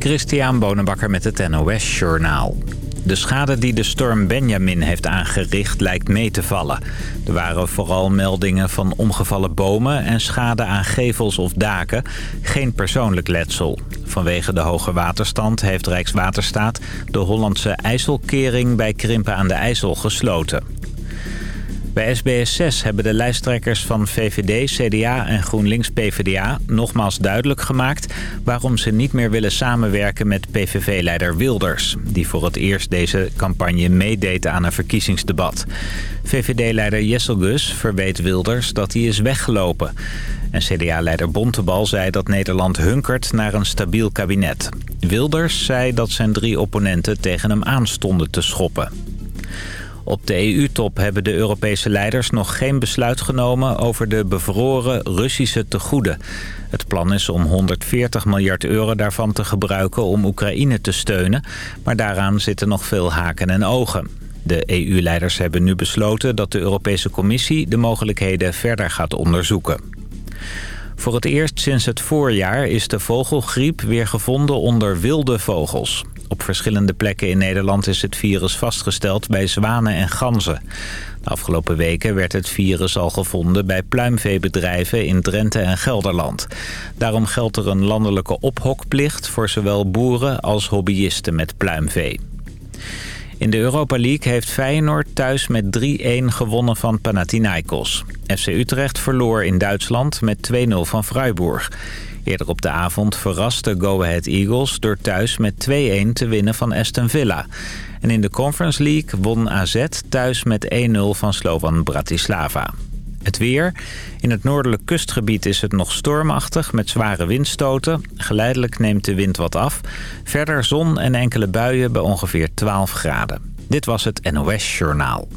Christian Bonenbakker met het NOS Journaal. De schade die de storm Benjamin heeft aangericht lijkt mee te vallen. Er waren vooral meldingen van omgevallen bomen en schade aan gevels of daken. Geen persoonlijk letsel. Vanwege de hoge waterstand heeft Rijkswaterstaat de Hollandse IJsselkering bij Krimpen aan de IJssel gesloten. Bij SBS6 hebben de lijsttrekkers van VVD, CDA en GroenLinks-PVDA nogmaals duidelijk gemaakt... waarom ze niet meer willen samenwerken met PVV-leider Wilders... die voor het eerst deze campagne meedeed aan een verkiezingsdebat. VVD-leider Jesselgus verweet Wilders dat hij is weggelopen. En CDA-leider Bontebal zei dat Nederland hunkert naar een stabiel kabinet. Wilders zei dat zijn drie opponenten tegen hem aanstonden te schoppen. Op de EU-top hebben de Europese leiders nog geen besluit genomen over de bevroren Russische tegoeden. Het plan is om 140 miljard euro daarvan te gebruiken om Oekraïne te steunen. Maar daaraan zitten nog veel haken en ogen. De EU-leiders hebben nu besloten dat de Europese Commissie de mogelijkheden verder gaat onderzoeken. Voor het eerst sinds het voorjaar is de vogelgriep weer gevonden onder wilde vogels. Op verschillende plekken in Nederland is het virus vastgesteld bij zwanen en ganzen. De afgelopen weken werd het virus al gevonden bij pluimveebedrijven in Drenthe en Gelderland. Daarom geldt er een landelijke ophokplicht voor zowel boeren als hobbyisten met pluimvee. In de Europa League heeft Feyenoord thuis met 3-1 gewonnen van Panathinaikos. FC Utrecht verloor in Duitsland met 2-0 van Freiburg. Eerder op de avond verraste Go Ahead Eagles door thuis met 2-1 te winnen van Aston Villa. En in de Conference League won AZ thuis met 1-0 van Slovan Bratislava. Het weer. In het noordelijk kustgebied is het nog stormachtig met zware windstoten. Geleidelijk neemt de wind wat af. Verder zon en enkele buien bij ongeveer 12 graden. Dit was het NOS Journaal.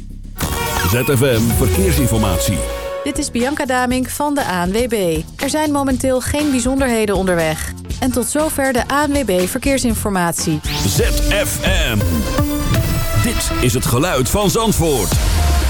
ZFM Verkeersinformatie. Dit is Bianca Damink van de ANWB. Er zijn momenteel geen bijzonderheden onderweg. En tot zover de ANWB Verkeersinformatie. ZFM. Dit is het geluid van Zandvoort.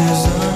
Cause I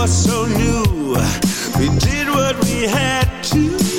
was so new. We did what we had to.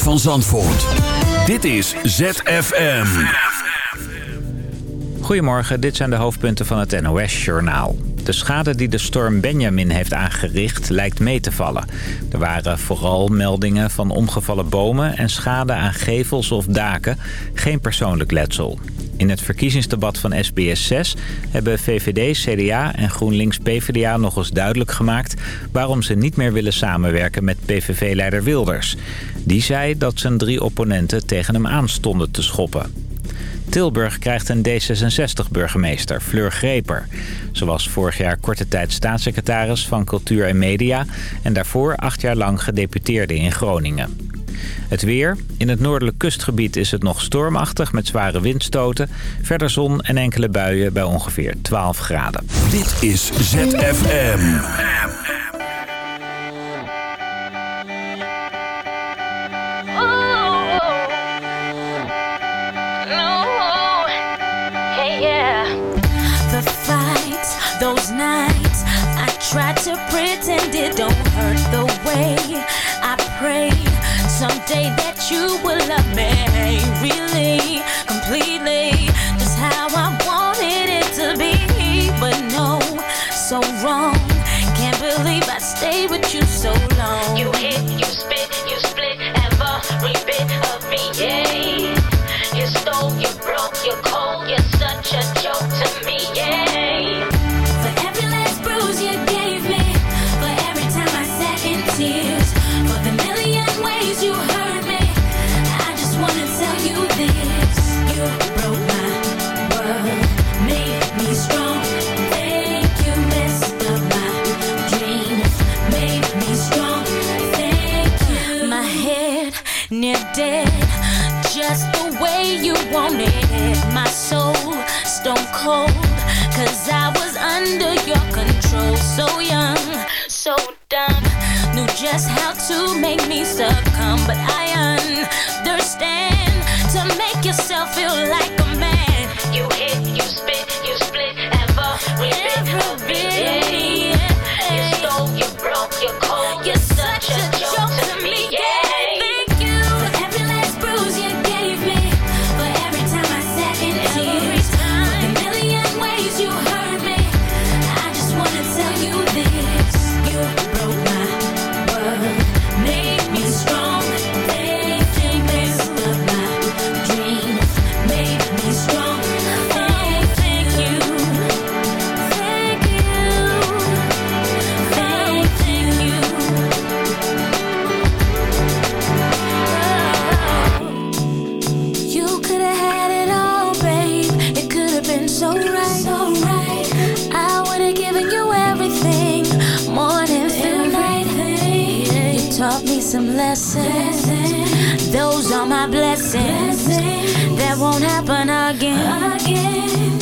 Van Zandvoort. Dit is ZFM. Goedemorgen, dit zijn de hoofdpunten van het NOS-journaal. De schade die de storm Benjamin heeft aangericht lijkt mee te vallen. Er waren vooral meldingen van omgevallen bomen en schade aan gevels of daken. Geen persoonlijk letsel. In het verkiezingsdebat van SBS 6 hebben VVD, CDA en GroenLinks-PVDA nog eens duidelijk gemaakt... waarom ze niet meer willen samenwerken met PVV-leider Wilders. Die zei dat zijn drie opponenten tegen hem aanstonden te schoppen. Tilburg krijgt een D66-burgemeester, Fleur Greper. Ze was vorig jaar korte tijd staatssecretaris van Cultuur en Media... en daarvoor acht jaar lang gedeputeerde in Groningen. Het weer. In het noordelijk kustgebied is het nog stormachtig met zware windstoten. Verder zon en enkele buien bij ongeveer 12 graden. Dit is ZFM. Those nights, I tried to pretend it don't hurt the way I prayed someday that you will love me really, completely, just how I wanted it to be. But no, so wrong. Can't believe I stayed with you so long. You hit, you spit, you split every bit of me, yeah. You stole, you broke, you're cold, you're wanted my soul stone cold Cause I was under your control. So young, so dumb Knew just how to make me succumb. But I understand To make yourself feel like a man. You hit, you spit, you split Every, every some lessons. Those are my blessings. That won't happen again.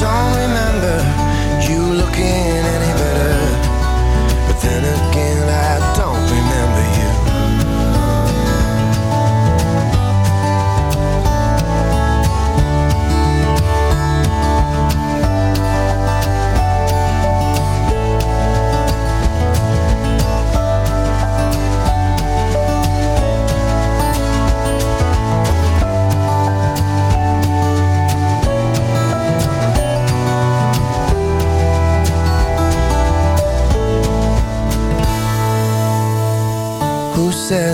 Don't